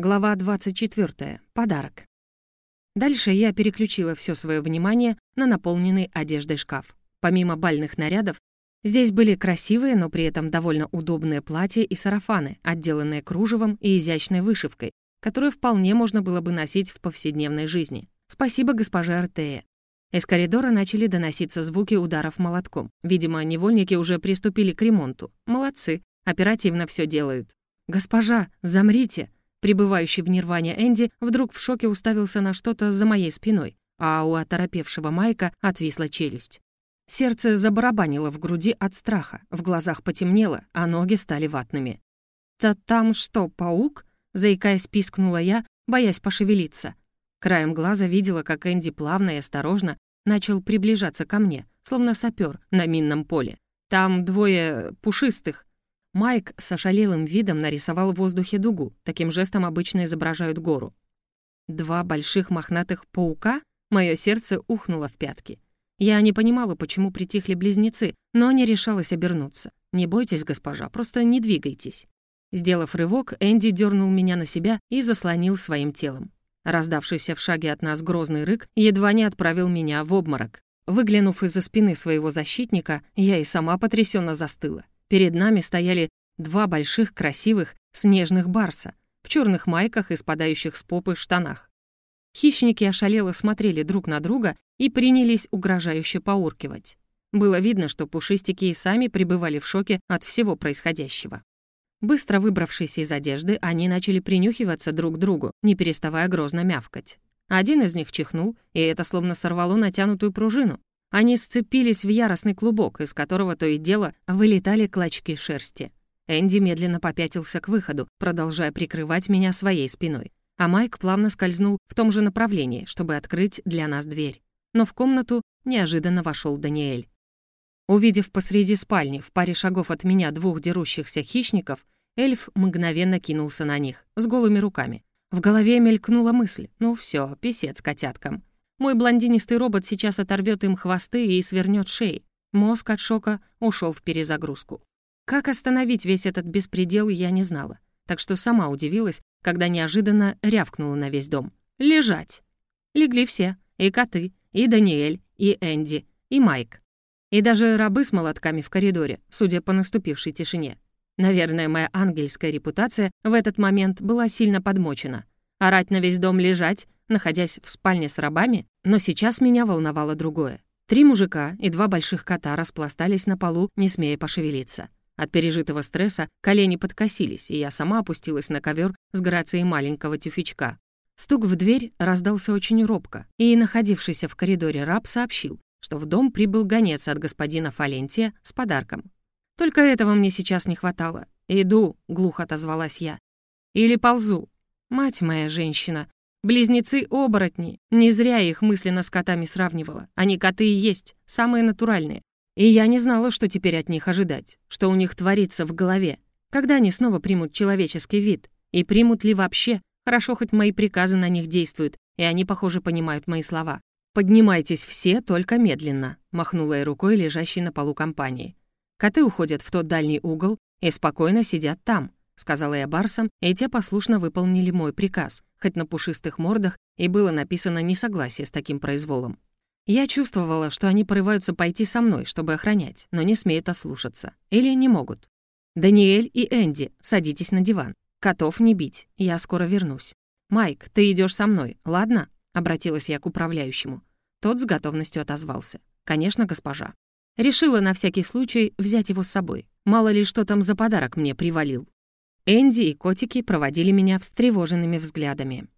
Глава 24. Подарок. Дальше я переключила все свое внимание на наполненный одеждой шкаф. Помимо бальных нарядов, здесь были красивые, но при этом довольно удобные платья и сарафаны, отделанные кружевом и изящной вышивкой, которые вполне можно было бы носить в повседневной жизни. Спасибо госпоже Артее. Из коридора начали доноситься звуки ударов молотком. Видимо, невольники уже приступили к ремонту. Молодцы, оперативно все делают. «Госпожа, замрите!» Пребывающий в нирване Энди вдруг в шоке уставился на что-то за моей спиной, а у оторопевшего Майка отвисла челюсть. Сердце забарабанило в груди от страха, в глазах потемнело, а ноги стали ватными. «Да там что, паук?» — заикаясь, пискнула я, боясь пошевелиться. Краем глаза видела, как Энди плавно и осторожно начал приближаться ко мне, словно сапер на минном поле. Там двое пушистых, Майк с ошалелым видом нарисовал в воздухе дугу, таким жестом обычно изображают гору. Два больших мохнатых паука? Мое сердце ухнуло в пятки. Я не понимала, почему притихли близнецы, но не решалась обернуться. «Не бойтесь, госпожа, просто не двигайтесь». Сделав рывок, Энди дернул меня на себя и заслонил своим телом. Раздавшийся в шаге от нас грозный рык едва не отправил меня в обморок. Выглянув из-за спины своего защитника, я и сама потрясенно застыла. Перед нами стояли два больших красивых снежных барса в черных майках и спадающих с попы штанах. Хищники ошалело смотрели друг на друга и принялись угрожающе поуркивать. Было видно, что пушистики и сами пребывали в шоке от всего происходящего. Быстро выбравшись из одежды, они начали принюхиваться друг к другу, не переставая грозно мявкать. Один из них чихнул, и это словно сорвало натянутую пружину. Они сцепились в яростный клубок, из которого то и дело вылетали клочки шерсти. Энди медленно попятился к выходу, продолжая прикрывать меня своей спиной. А Майк плавно скользнул в том же направлении, чтобы открыть для нас дверь. Но в комнату неожиданно вошел Даниэль. Увидев посреди спальни, в паре шагов от меня двух дерущихся хищников, эльф мгновенно кинулся на них, с голыми руками. В голове мелькнула мысль, ну все, писец котяткам. Мой блондинистый робот сейчас оторвет им хвосты и свернет шеи. Мозг от шока ушел в перезагрузку. Как остановить весь этот беспредел, я не знала. Так что сама удивилась, когда неожиданно рявкнула на весь дом. «Лежать!» Легли все. И коты, и Даниэль, и Энди, и Майк. И даже рабы с молотками в коридоре, судя по наступившей тишине. Наверное, моя ангельская репутация в этот момент была сильно подмочена. Орать на весь дом лежать находясь в спальне с рабами, но сейчас меня волновало другое. Три мужика и два больших кота распластались на полу, не смея пошевелиться. От пережитого стресса колени подкосились, и я сама опустилась на ковер с грацией маленького тюфячка. Стук в дверь раздался очень робко, и находившийся в коридоре раб сообщил, что в дом прибыл гонец от господина Фалентия с подарком. «Только этого мне сейчас не хватало. Иду», — глухо отозвалась я. «Или ползу. Мать моя женщина, Близнецы-оборотни. Не зря их мысленно с котами сравнивала. Они коты и есть, самые натуральные. И я не знала, что теперь от них ожидать, что у них творится в голове. Когда они снова примут человеческий вид? И примут ли вообще? Хорошо, хоть мои приказы на них действуют, и они, похоже, понимают мои слова. «Поднимайтесь все, только медленно», — махнула я рукой лежащей на полу компании. Коты уходят в тот дальний угол и спокойно сидят там сказала я барсам, и те послушно выполнили мой приказ, хоть на пушистых мордах и было написано несогласие с таким произволом. Я чувствовала, что они порываются пойти со мной, чтобы охранять, но не смеют ослушаться. Или не могут. «Даниэль и Энди, садитесь на диван. Котов не бить, я скоро вернусь. Майк, ты идешь со мной, ладно?» — обратилась я к управляющему. Тот с готовностью отозвался. «Конечно, госпожа». Решила на всякий случай взять его с собой. Мало ли, что там за подарок мне привалил. Энди и котики проводили меня встревоженными взглядами.